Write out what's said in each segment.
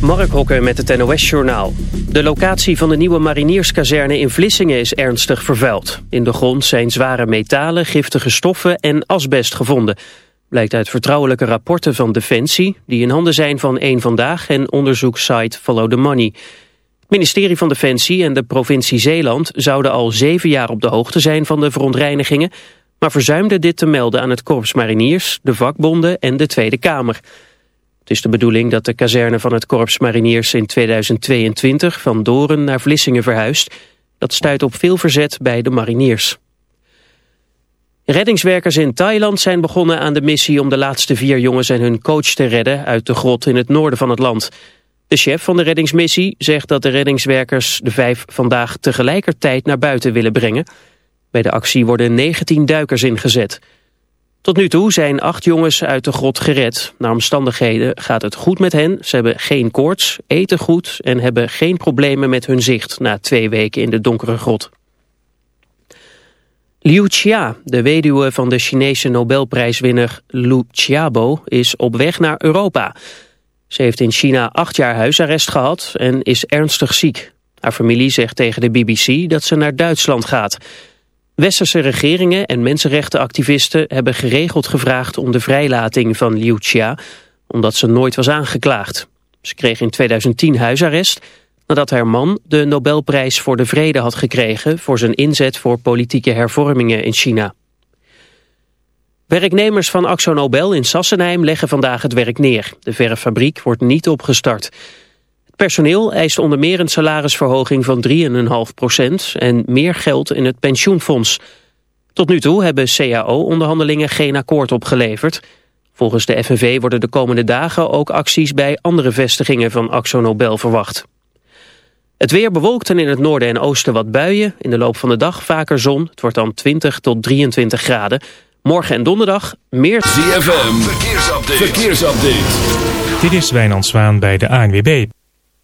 Mark Hokker met het NOS-journaal. De locatie van de nieuwe marinierskazerne in Vlissingen is ernstig vervuild. In de grond zijn zware metalen, giftige stoffen en asbest gevonden. Blijkt uit vertrouwelijke rapporten van Defensie... die in handen zijn van Eén Vandaag en onderzoekssite Follow the Money. Het ministerie van Defensie en de provincie Zeeland... zouden al zeven jaar op de hoogte zijn van de verontreinigingen... maar verzuimden dit te melden aan het Korps Mariniers, de vakbonden en de Tweede Kamer... Het is de bedoeling dat de kazerne van het Korps Mariniers in 2022 van Doren naar Vlissingen verhuist. Dat stuit op veel verzet bij de mariniers. Reddingswerkers in Thailand zijn begonnen aan de missie om de laatste vier jongens en hun coach te redden uit de grot in het noorden van het land. De chef van de reddingsmissie zegt dat de reddingswerkers de vijf vandaag tegelijkertijd naar buiten willen brengen. Bij de actie worden 19 duikers ingezet. Tot nu toe zijn acht jongens uit de grot gered. Naar omstandigheden gaat het goed met hen. Ze hebben geen koorts, eten goed en hebben geen problemen met hun zicht... na twee weken in de donkere grot. Liu Xia, de weduwe van de Chinese Nobelprijswinner Lu Xiaobo... is op weg naar Europa. Ze heeft in China acht jaar huisarrest gehad en is ernstig ziek. Haar familie zegt tegen de BBC dat ze naar Duitsland gaat... Westerse regeringen en mensenrechtenactivisten hebben geregeld gevraagd om de vrijlating van Liu Xia, omdat ze nooit was aangeklaagd. Ze kreeg in 2010 huisarrest nadat haar man de Nobelprijs voor de Vrede had gekregen voor zijn inzet voor politieke hervormingen in China. Werknemers van Axo Nobel in Sassenheim leggen vandaag het werk neer. De verffabriek wordt niet opgestart. Personeel eist onder meer een salarisverhoging van 3,5 procent en meer geld in het pensioenfonds. Tot nu toe hebben CAO-onderhandelingen geen akkoord opgeleverd. Volgens de FNV worden de komende dagen ook acties bij andere vestigingen van Axo Nobel verwacht. Het weer bewolkt en in het noorden en oosten wat buien. In de loop van de dag vaker zon. Het wordt dan 20 tot 23 graden. Morgen en donderdag meer... ZFM, verkeersupdate. verkeersupdate. Dit is Wijnand Zwaan bij de ANWB.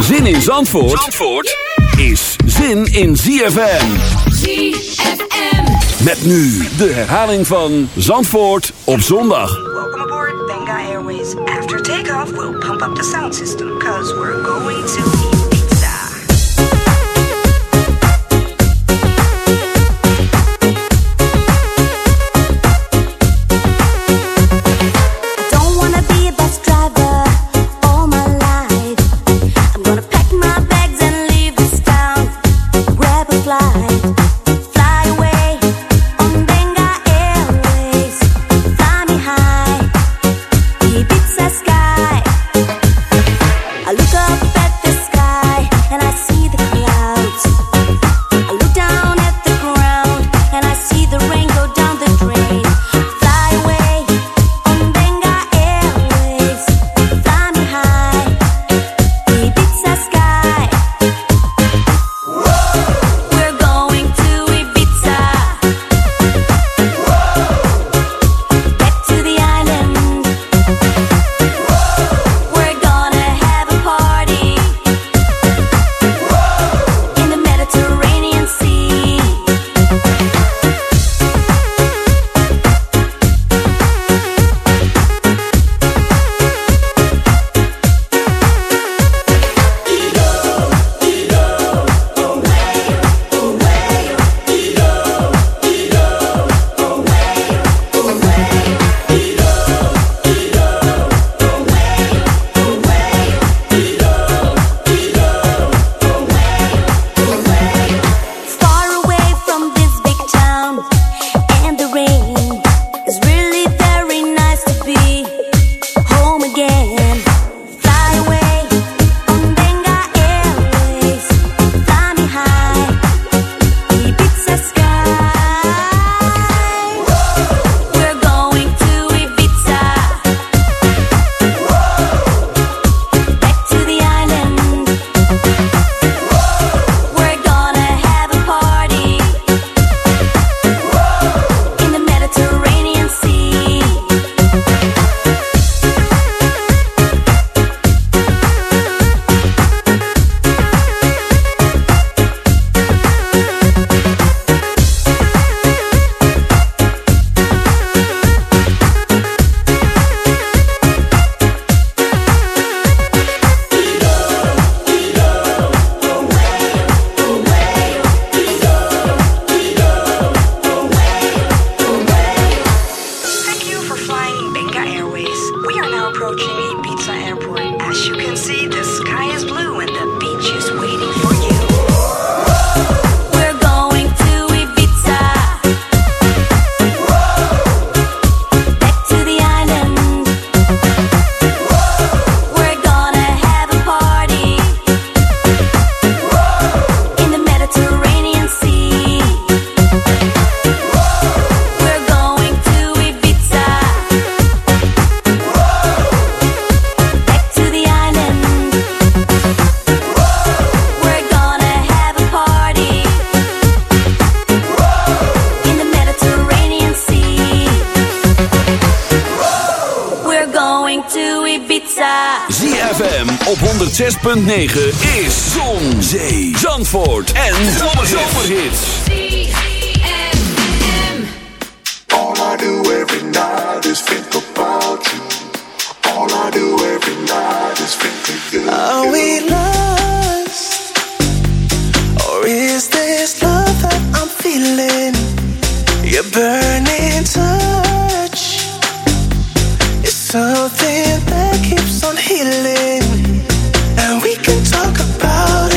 Zin in Zandvoort, Zandvoort is zin in ZFM. ZFM. Met nu de herhaling van Zandvoort op zondag. Welcome aboard Benga Airways. After takeoff, we'll pump up the sound system because we're going to 9 is Zon, Zee, Zandvoort en Zomerhits. All I do every night is think about you. All I do every night is think of you. Are we lost? Or is this love that I'm feeling? Your burning touch It's something that keeps on healing. talk about.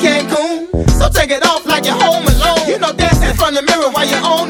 Cancun. So take it off like you're home alone. You know, dance in front of the mirror while you're on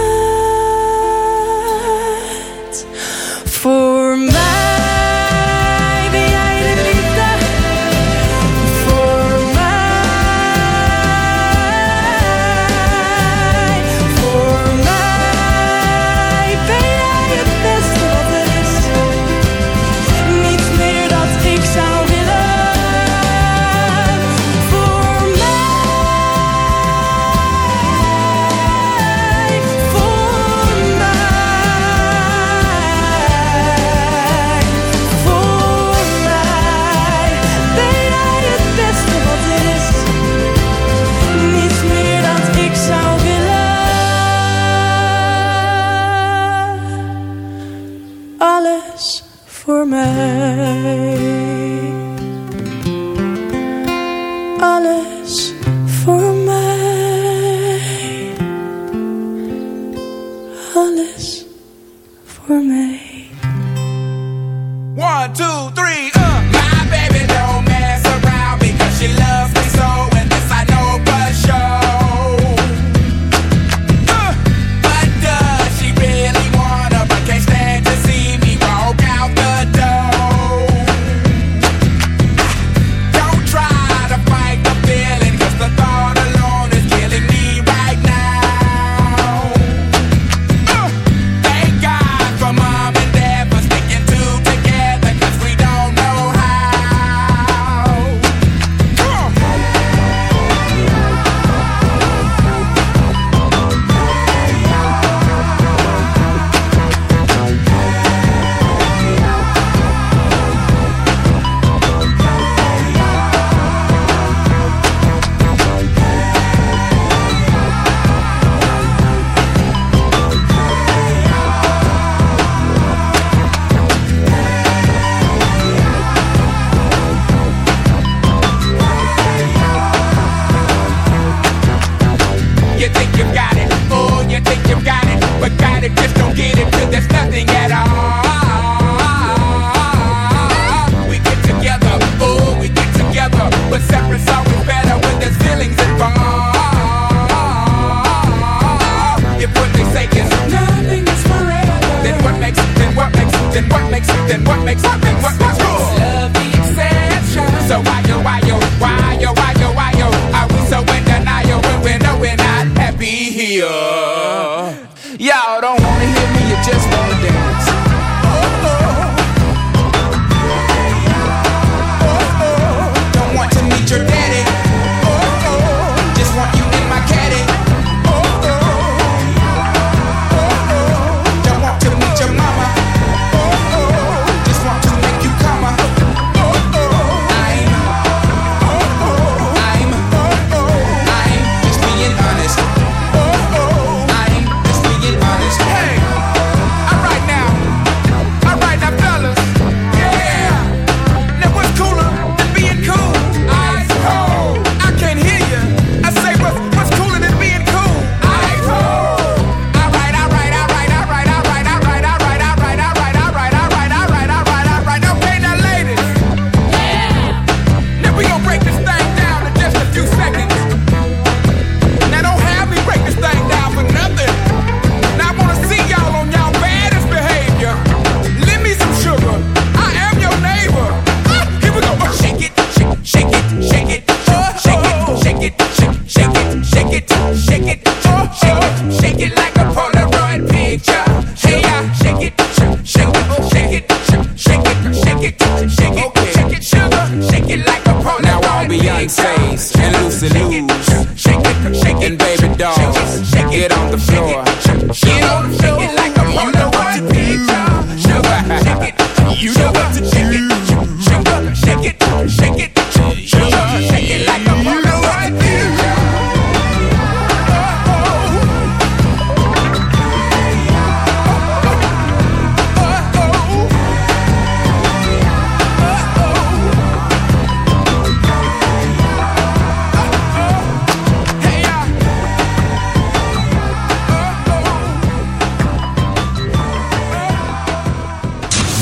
爱 Hallelujah.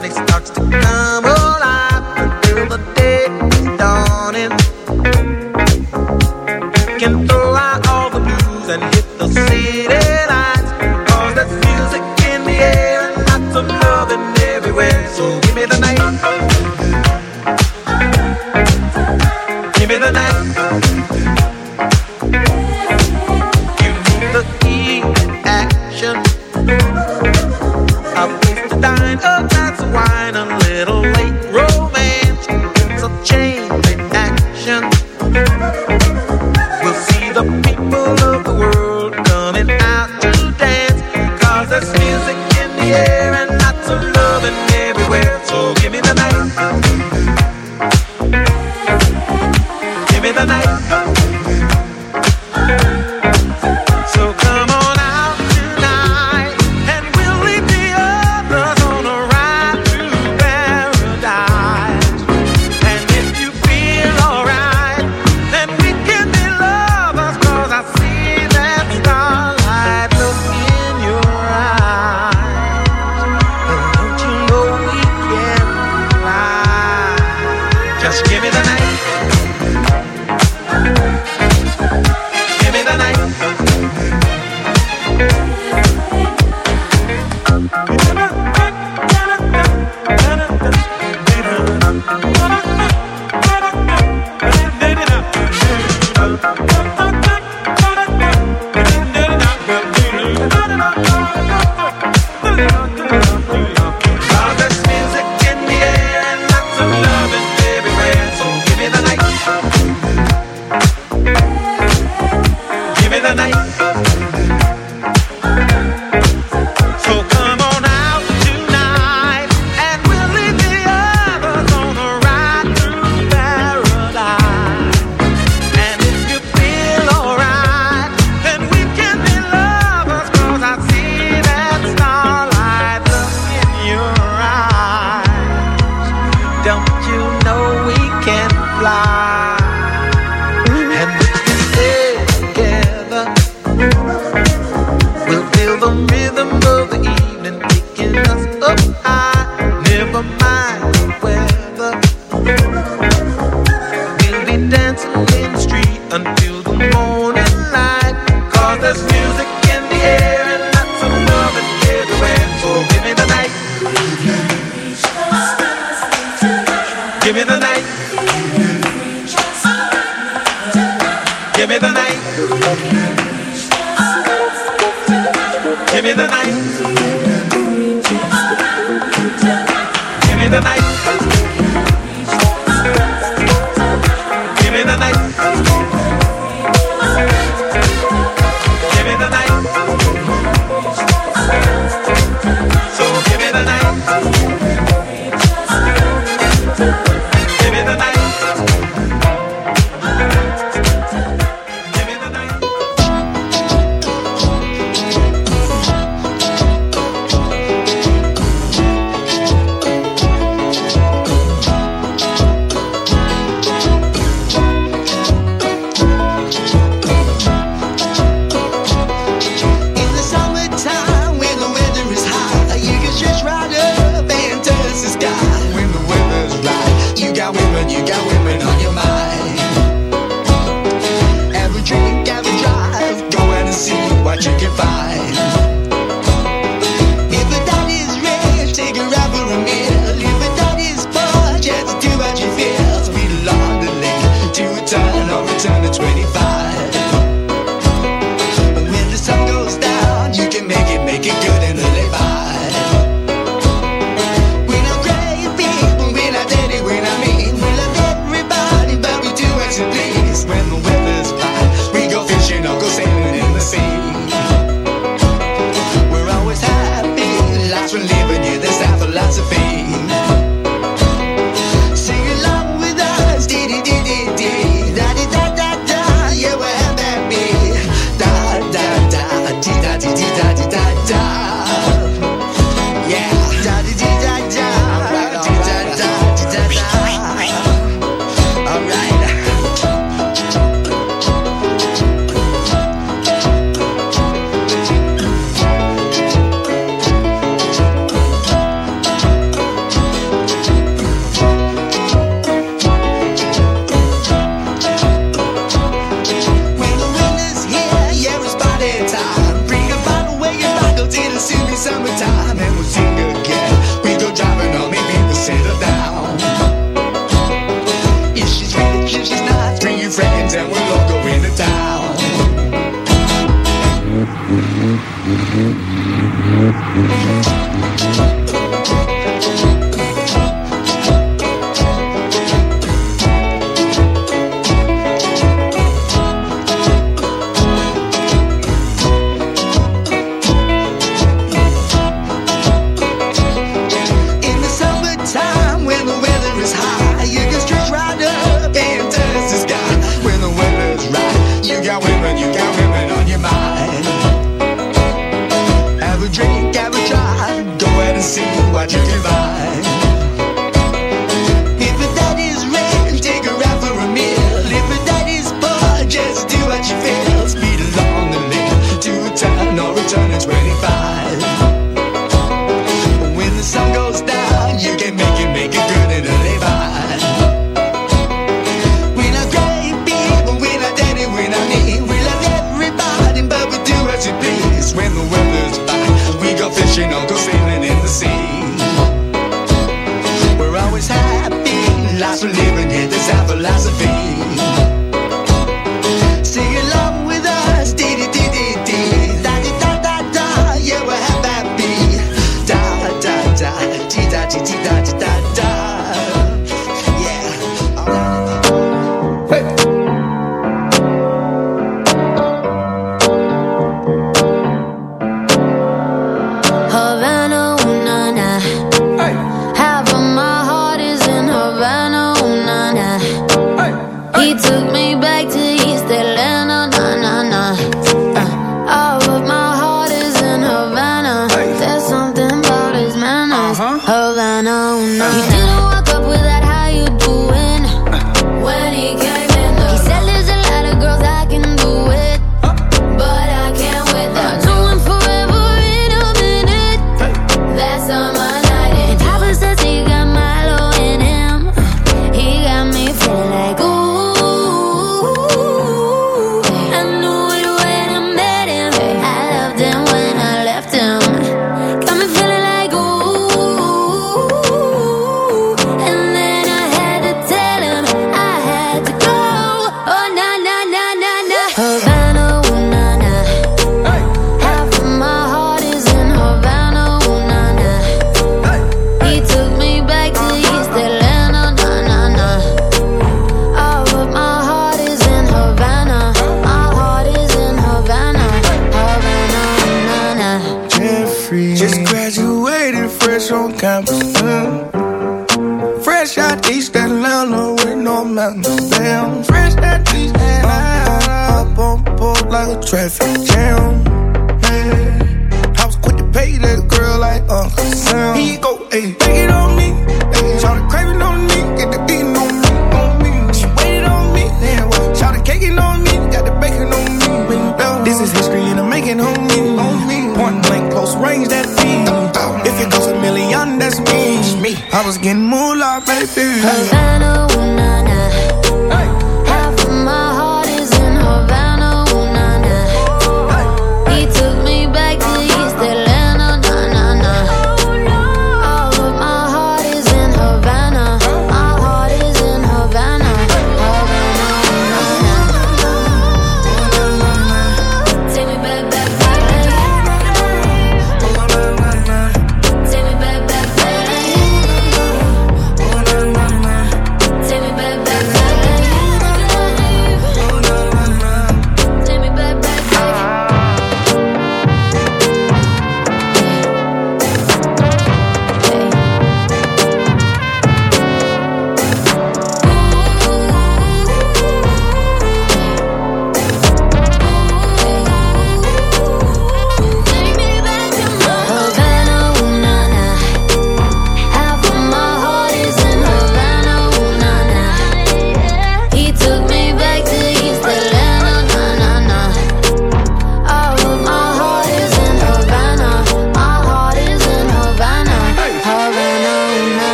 the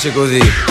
piace così.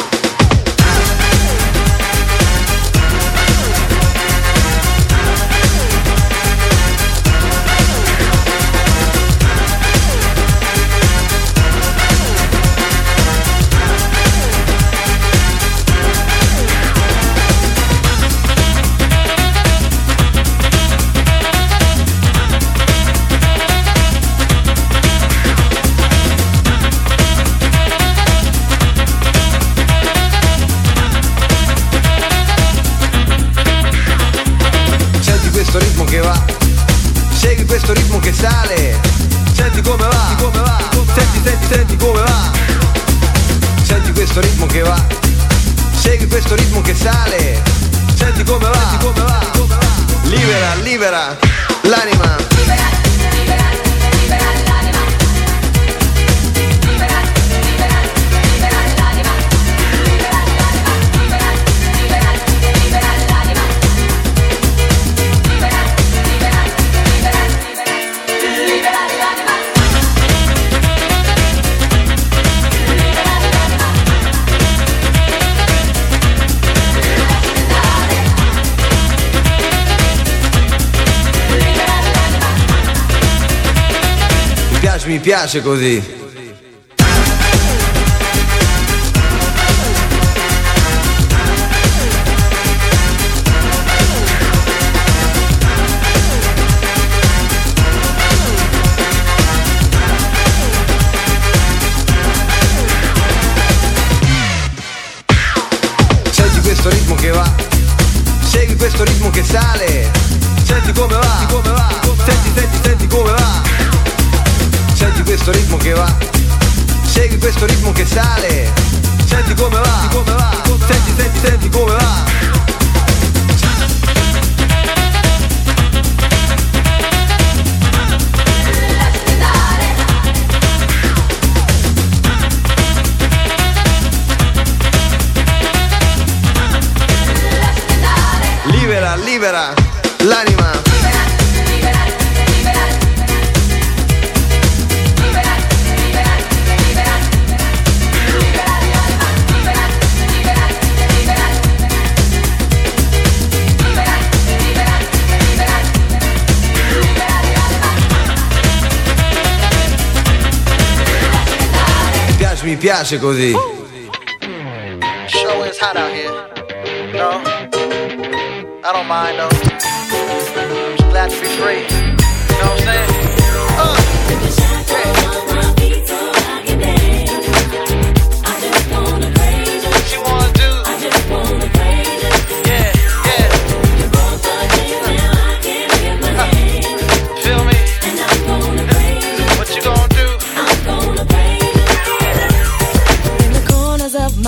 Mi piace, così. questo ritmo che sale. piace così.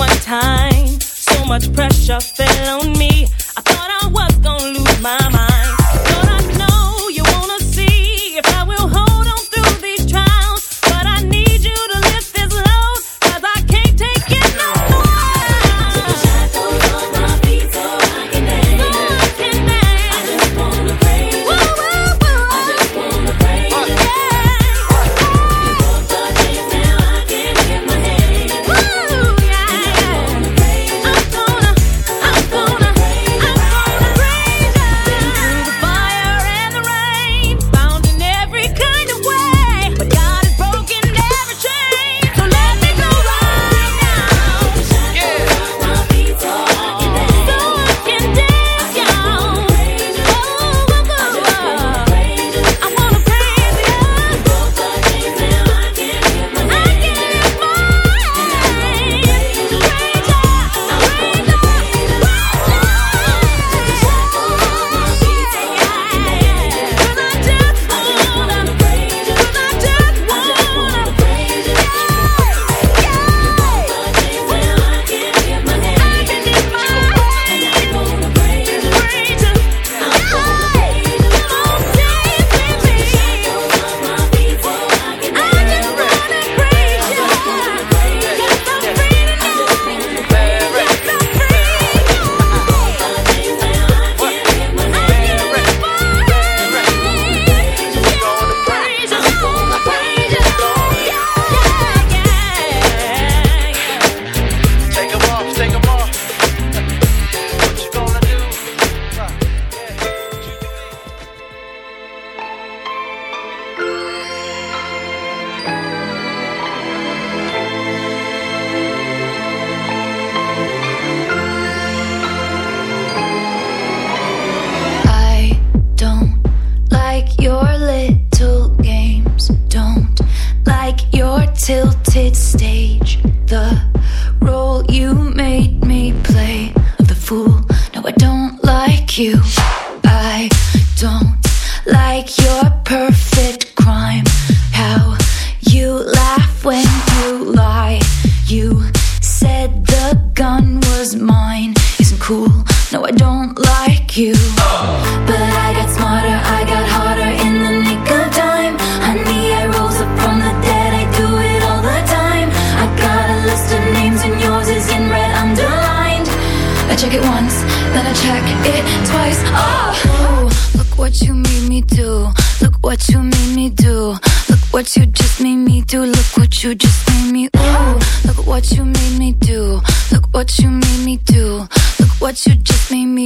one time. So much pressure fell on me.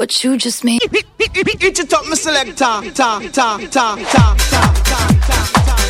What you just made. Eat it up, my selector. Ta, ta, ta, ta, ta, ta. sun is